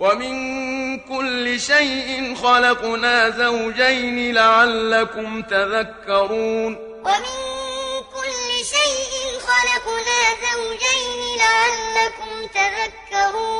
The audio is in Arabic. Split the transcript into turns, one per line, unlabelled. ومن كل شيء خلقنا زوجين
لعلكم تذكرون
ومن
كل شيء
خلقنا زوجين لعلكم تذكرون